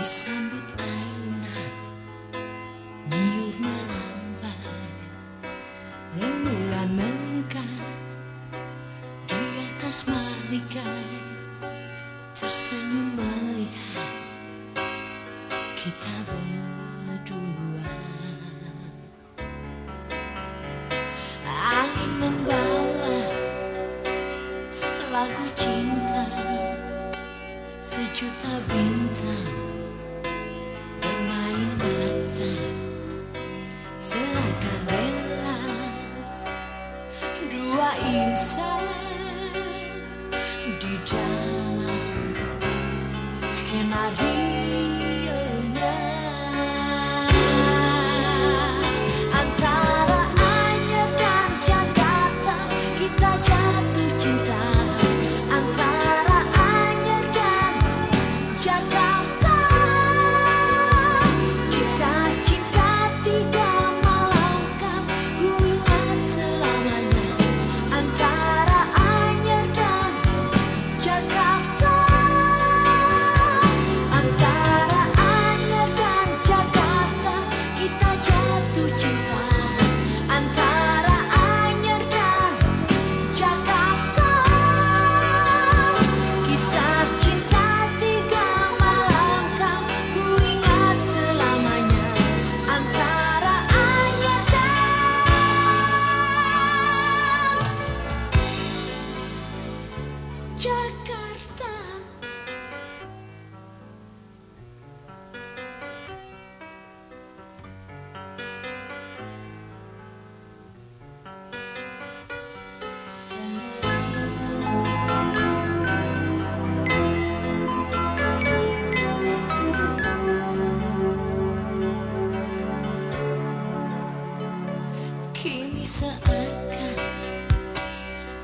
disambut airnya nyiur melambai rembulan mengkar di atas marikai tersenyum melihat kita berdua. Angin membawa lagu cinta sejuta bintang. inside. Di dalam skema